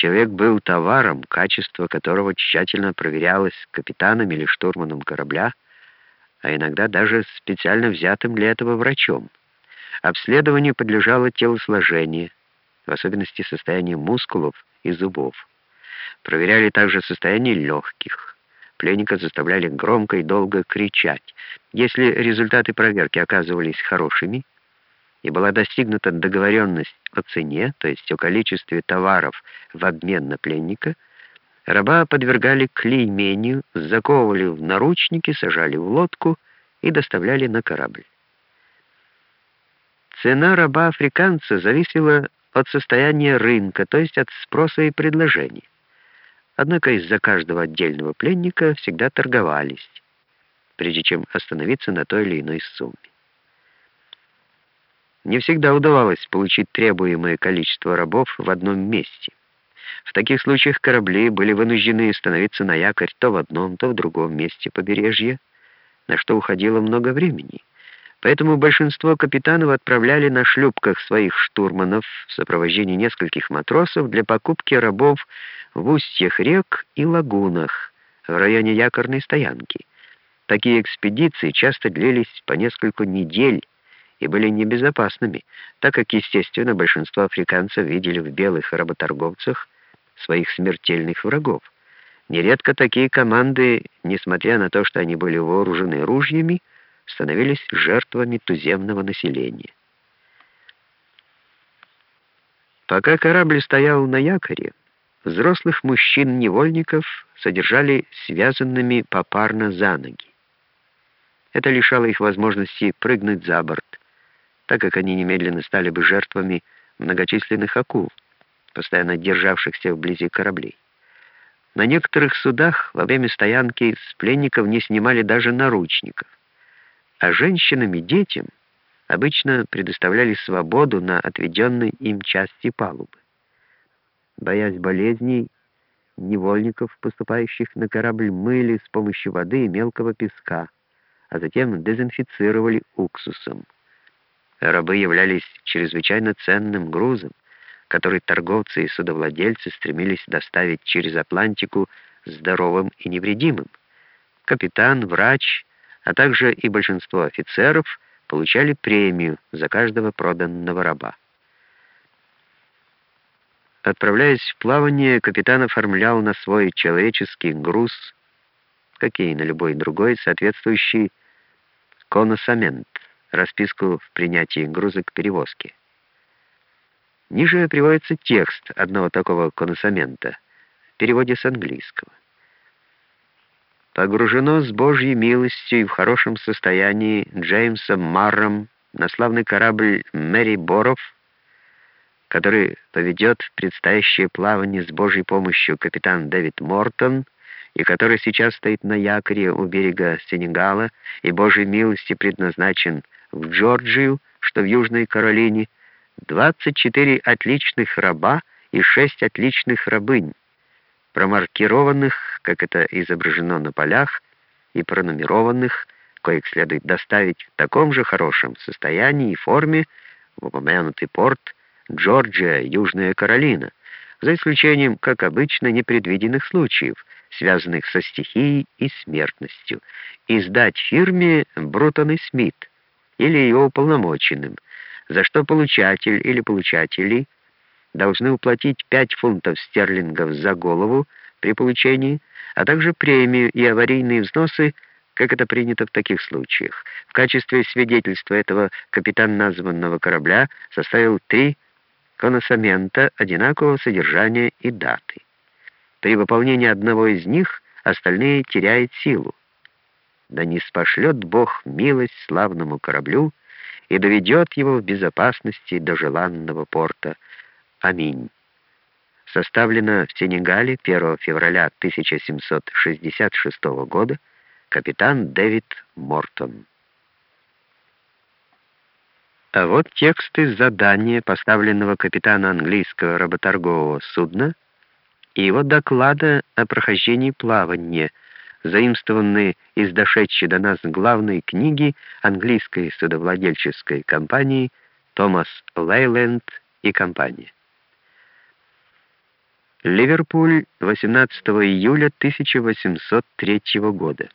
Человек был товаром, качество которого тщательно проверялось капитаном или штурманом корабля, а иногда даже специально взятым для этого врачом. Обследованию подлежало телосложение, в особенности состояние мускулов и зубов. Проверяли также состояние легких. Пленника заставляли громко и долго кричать. Если результаты проверки оказывались хорошими, и была достигнута договоренность о цене, то есть о количестве товаров в обмен на пленника, раба подвергали клеймению, заковывали в наручники, сажали в лодку и доставляли на корабль. Цена раба-африканца зависела от состояния рынка, то есть от спроса и предложения. Однако из-за каждого отдельного пленника всегда торговались, прежде чем остановиться на той или иной сумме. Не всегда удавалось получить требуемое количество рабов в одном месте. В таких случаях корабли были вынуждены становиться на якорь то в одном, то в другом месте побережья, на что уходило много времени. Поэтому большинство капитанов отправляли на шлюпках своих штурманов в сопровождении нескольких матросов для покупки рабов в устьях рек и лагунах в районе якорной стоянки. Такие экспедиции часто длились по несколько недель и были небезопасными, так как, естественно, большинство африканцев видели в белых работорговцах своих смертельных врагов. Нередко такие команды, несмотря на то, что они были вооружены ружьями, становились жертвами туземного населения. Пока корабль стоял на якоре, взрослых мужчин-невольников содержали связанными попарно за ноги. Это лишало их возможности прыгнуть за борт, так как они немедленно стали бы жертвами многочисленных акул, постоянно державшихся вблизи кораблей. На некоторых судах во время стоянки с пленников не снимали даже наручников а женщинам и детям обычно предоставляли свободу на отведенной им части палубы. Боясь болезней, невольников, поступающих на корабль, мыли с помощью воды и мелкого песка, а затем дезинфицировали уксусом. Рабы являлись чрезвычайно ценным грузом, который торговцы и судовладельцы стремились доставить через Атлантику здоровым и невредимым. Капитан, врач а также и большинство офицеров получали премию за каждого проданного раба. Отправляясь в плавание, капитан оформлял на свой человеческий груз, как и на любой другой, соответствующий коносамент, расписку в принятии груза к перевозке. Ниже приводится текст одного такого коносамента в переводе с английского погружено с Божьей милостью и в хорошем состоянии Джеймсом Марром на славный корабль Мэри Боров, который поведет в предстоящее плавание с Божьей помощью капитан Дэвид Мортон, и который сейчас стоит на якоре у берега Сенегала и Божьей милости предназначен в Джорджию, что в Южной Каролине, 24 отличных раба и 6 отличных рабынь, промаркированных, как это изображено на полях, и пронумерованных, коих следует доставить в таком же хорошем состоянии и форме в упомянутый порт Джорджия, Южная Каролина, за исключением, как обычно, непредвиденных случаев, связанных со стихией и смертностью, и сдать фирме Брутон и Смит или его уполномоченным, за что получатель или получатели – должны уплатить 5 фунтов стерлингов за голову при получении, а также премию и аварийные взносы, как это принято в таких случаях. В качестве свидетельства этого капитан названного корабля составил три коносамента одинакового содержания и даты. При выполнении одного из них остальные теряют силу. Да не спошлет Бог милость славному кораблю и доведет его в безопасности до желанного порта, Аминь. Составлено в Сенегале 1 февраля 1766 года капитан Дэвид Мортон. А вот тексты задания, поставленного капитана английского работоргового судна, и его доклада о прохождении плавания, заимствованные из дошедшей до нас главной книги английской судовладельческой компании «Томас Лейленд и компания». Ливерпуль, 18 июля 1803 года.